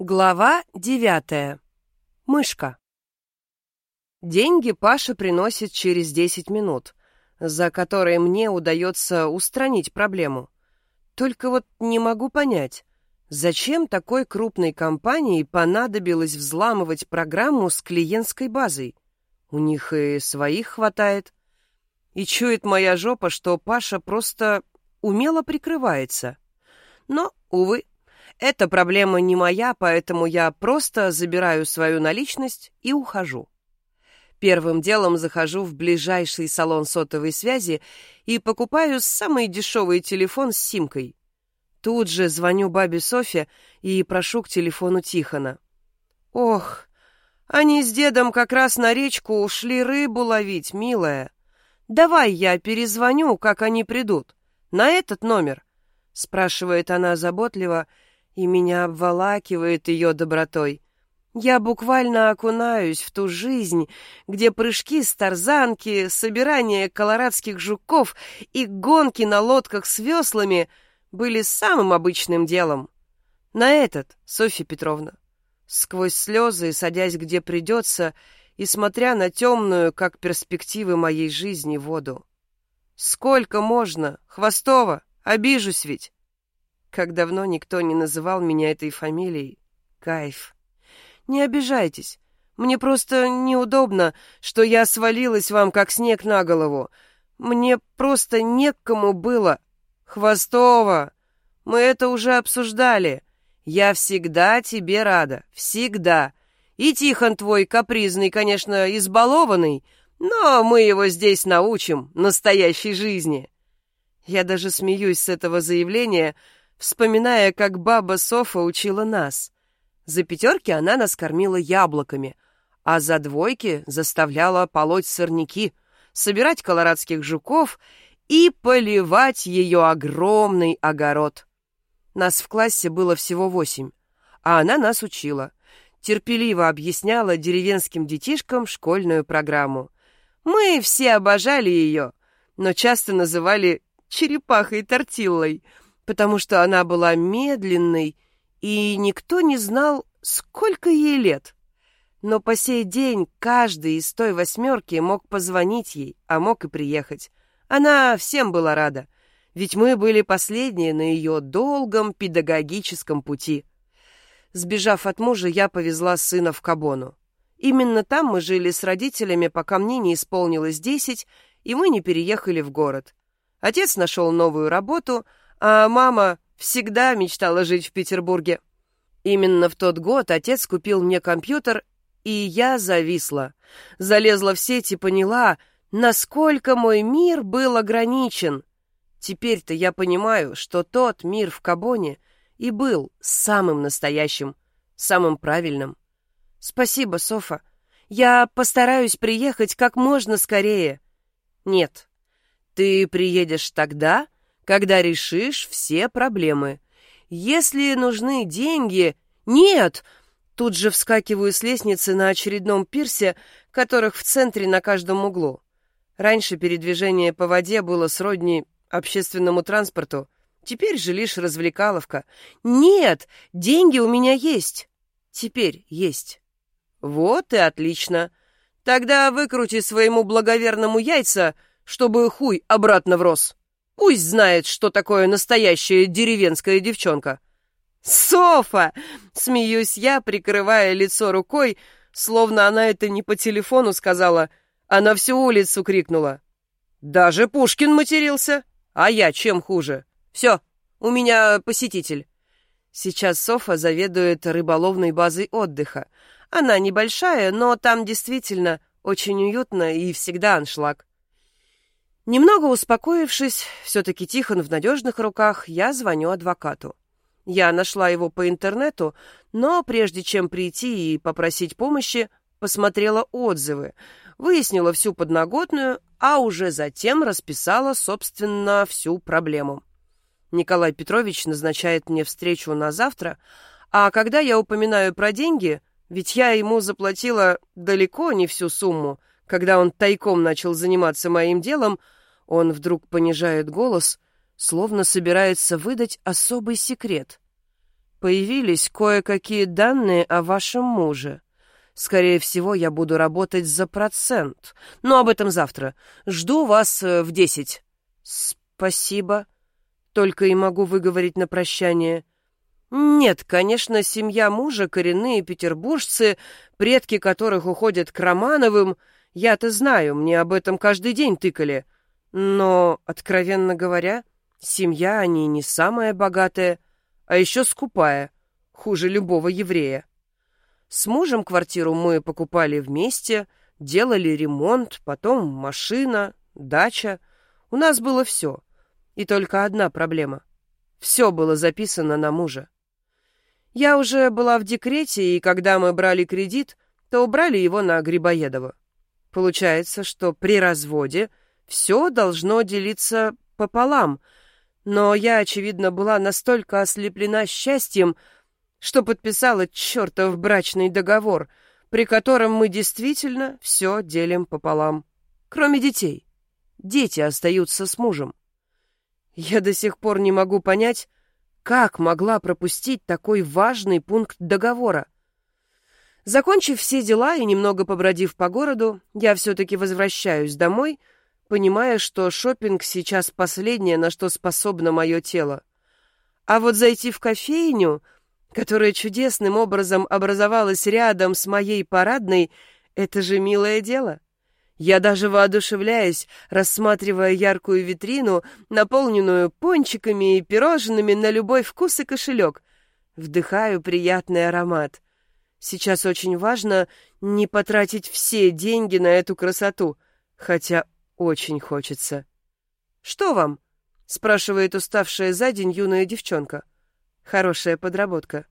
Глава девятая. Мышка. Деньги Паша приносит через десять минут, за которые мне удается устранить проблему. Только вот не могу понять, зачем такой крупной компании понадобилось взламывать программу с клиентской базой? У них и своих хватает. И чует моя жопа, что Паша просто умело прикрывается. Но, увы, эта проблема не моя, поэтому я просто забираю свою наличность и ухожу. Первым делом захожу в ближайший салон сотовой связи и покупаю самый дешевый телефон с симкой. Тут же звоню бабе Софе и прошу к телефону Тихона. Ох, они с дедом как раз на речку ушли рыбу ловить, милая. Давай я перезвоню, как они придут. На этот номер, спрашивает она заботливо и меня обволакивает ее добротой. Я буквально окунаюсь в ту жизнь, где прыжки с тарзанки, собирание колорадских жуков и гонки на лодках с веслами были самым обычным делом. На этот, Софья Петровна, сквозь слезы, садясь где придется, и смотря на темную, как перспективы моей жизни, воду. Сколько можно, Хвостова, обижусь ведь. Как давно никто не называл меня этой фамилией. Кайф. Не обижайтесь. Мне просто неудобно, что я свалилась вам, как снег на голову. Мне просто некому было. Хвостова, мы это уже обсуждали. Я всегда тебе рада. Всегда. И Тихон твой капризный, конечно, избалованный, но мы его здесь научим настоящей жизни. Я даже смеюсь с этого заявления, вспоминая, как баба Софа учила нас. За пятерки она нас кормила яблоками, а за двойки заставляла полоть сорняки, собирать колорадских жуков и поливать ее огромный огород. Нас в классе было всего восемь, а она нас учила. Терпеливо объясняла деревенским детишкам школьную программу. Мы все обожали ее, но часто называли черепахой-тортиллой — потому что она была медленной, и никто не знал, сколько ей лет. Но по сей день каждый из той восьмерки мог позвонить ей, а мог и приехать. Она всем была рада, ведь мы были последние на ее долгом педагогическом пути. Сбежав от мужа, я повезла сына в Кабону. Именно там мы жили с родителями, пока мне не исполнилось десять, и мы не переехали в город. Отец нашел новую работу — а мама всегда мечтала жить в Петербурге. Именно в тот год отец купил мне компьютер, и я зависла. Залезла в сеть и поняла, насколько мой мир был ограничен. Теперь-то я понимаю, что тот мир в Кабоне и был самым настоящим, самым правильным. Спасибо, Софа. Я постараюсь приехать как можно скорее. Нет, ты приедешь тогда, когда решишь все проблемы. Если нужны деньги... Нет! Тут же вскакиваю с лестницы на очередном пирсе, которых в центре на каждом углу. Раньше передвижение по воде было сродни общественному транспорту. Теперь же лишь развлекаловка. Нет, деньги у меня есть. Теперь есть. Вот и отлично. Тогда выкрути своему благоверному яйца, чтобы хуй обратно врос. Пусть знает, что такое настоящая деревенская девчонка. «Софа!» — смеюсь я, прикрывая лицо рукой, словно она это не по телефону сказала, а на всю улицу крикнула. «Даже Пушкин матерился! А я чем хуже? Все, у меня посетитель». Сейчас Софа заведует рыболовной базой отдыха. Она небольшая, но там действительно очень уютно и всегда аншлаг. Немного успокоившись, все-таки Тихон в надежных руках, я звоню адвокату. Я нашла его по интернету, но прежде чем прийти и попросить помощи, посмотрела отзывы, выяснила всю подноготную, а уже затем расписала, собственно, всю проблему. Николай Петрович назначает мне встречу на завтра, а когда я упоминаю про деньги, ведь я ему заплатила далеко не всю сумму, когда он тайком начал заниматься моим делом, он вдруг понижает голос, словно собирается выдать особый секрет. Появились кое-какие данные о вашем муже. Скорее всего, я буду работать за процент. Но об этом завтра. Жду вас э, в десять. Спасибо. Только и могу выговорить на прощание. Нет, конечно, семья мужа, коренные петербуржцы, предки которых уходят к Романовым. Я-то знаю, мне об этом каждый день тыкали. Но, откровенно говоря, семья они не самая богатая, а еще скупая, хуже любого еврея. С мужем квартиру мы покупали вместе, делали ремонт, потом машина, дача. У нас было все. И только одна проблема. Все было записано на мужа. Я уже была в декрете, и когда мы брали кредит, то убрали его на Грибоедова. Получается, что при разводе все должно делиться пополам, но я, очевидно, была настолько ослеплена счастьем, что подписала чертов брачный договор, при котором мы действительно все делим пополам, кроме детей. Дети остаются с мужем. Я до сих пор не могу понять, как могла пропустить такой важный пункт договора. Закончив все дела и немного побродив по городу, я все-таки возвращаюсь домой, понимая, что шопинг сейчас последнее, на что способно мое тело. А вот зайти в кофейню, которая чудесным образом образовалась рядом с моей парадной, это же милое дело. Я даже воодушевляюсь, рассматривая яркую витрину, наполненную пончиками и пирожными на любой вкус и кошелек. Вдыхаю приятный аромат. Сейчас очень важно не потратить все деньги на эту красоту, хотя очень хочется. «Что вам?» — спрашивает уставшая за день юная девчонка. Хорошая подработка.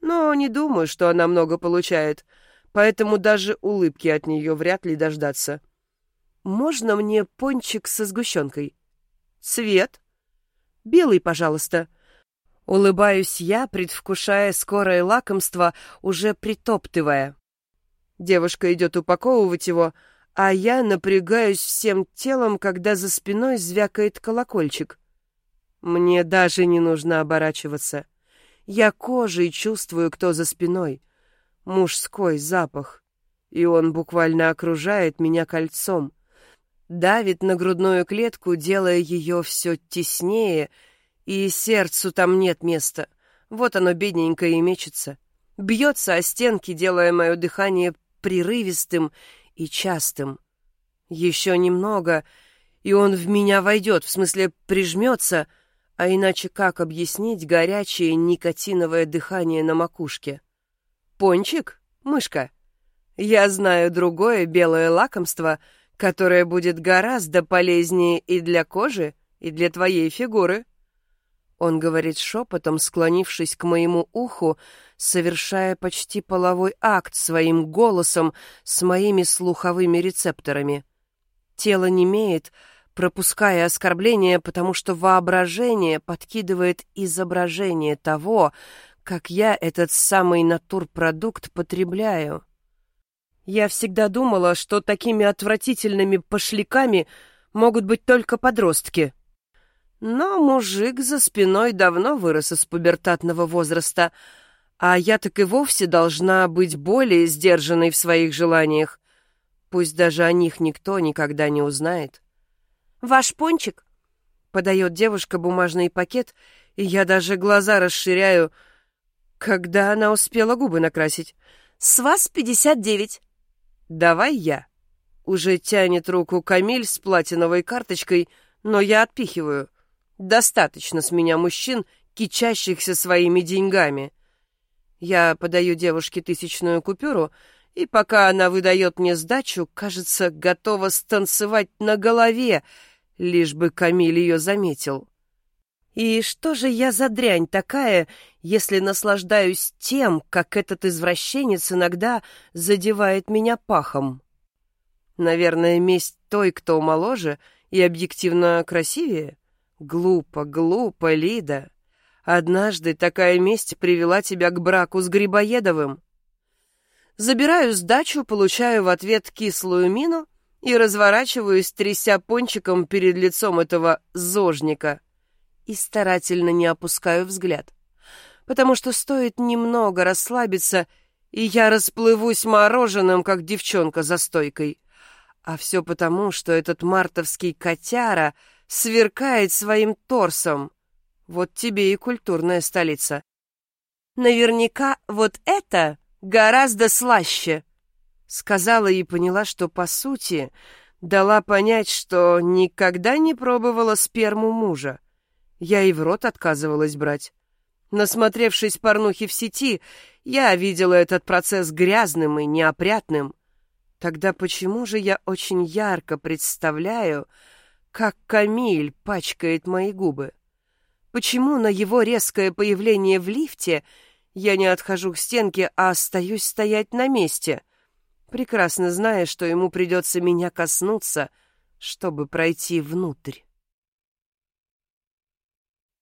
Но не думаю, что она много получает, поэтому даже улыбки от нее вряд ли дождаться. «Можно мне пончик со сгущенкой?» «Цвет?» «Белый, пожалуйста». Улыбаюсь я, предвкушая скорое лакомство, уже притоптывая. Девушка идет упаковывать его, а я напрягаюсь всем телом, когда за спиной звякает колокольчик. Мне даже не нужно оборачиваться. Я кожей чувствую, кто за спиной. Мужской запах. И он буквально окружает меня кольцом давит на грудную клетку, делая ее все теснее, и сердцу там нет места. Вот оно, бедненькое, и мечется. Бьется о стенки, делая мое дыхание прерывистым и частым. Еще немного, и он в меня войдет, в смысле прижмется, а иначе как объяснить горячее никотиновое дыхание на макушке? Пончик? Мышка? Я знаю другое белое лакомство — которое будет гораздо полезнее и для кожи, и для твоей фигуры. Он говорит шепотом, склонившись к моему уху, совершая почти половой акт своим голосом с моими слуховыми рецепторами. Тело немеет, пропуская оскорбление, потому что воображение подкидывает изображение того, как я этот самый натурпродукт потребляю. Я всегда думала, что такими отвратительными пошляками могут быть только подростки. Но мужик за спиной давно вырос из пубертатного возраста, а я так и вовсе должна быть более сдержанной в своих желаниях. Пусть даже о них никто никогда не узнает. «Ваш пончик?» — подает девушка бумажный пакет, и я даже глаза расширяю, когда она успела губы накрасить. «С вас пятьдесят девять». «Давай я». Уже тянет руку Камиль с платиновой карточкой, но я отпихиваю. Достаточно с меня мужчин, кичащихся своими деньгами. Я подаю девушке тысячную купюру, и пока она выдает мне сдачу, кажется, готова станцевать на голове, лишь бы Камиль ее заметил. И что же я за дрянь такая, если наслаждаюсь тем, как этот извращенец иногда задевает меня пахом? Наверное, месть той, кто моложе и объективно красивее? Глупо, глупо, Лида. Однажды такая месть привела тебя к браку с Грибоедовым. Забираю сдачу, получаю в ответ кислую мину и разворачиваюсь, тряся пончиком перед лицом этого зожника — и старательно не опускаю взгляд. потому что стоит немного расслабиться, и я расплывусь мороженым, как девчонка за стойкой. А все потому, что этот мартовский котяра сверкает своим торсом. Вот тебе и культурная столица. Наверняка вот это гораздо слаще, сказала и поняла, что по сути дала понять, что никогда не пробовала сперму мужа. Я и в рот отказывалась брать. Насмотревшись порнухи в сети, я видела этот процесс грязным и неопрятным. Тогда почему же я очень ярко представляю, как Камиль пачкает мои губы? Почему на его резкое появление в лифте я не отхожу к стенке, а остаюсь стоять на месте, прекрасно зная, что ему придется меня коснуться, чтобы пройти внутрь?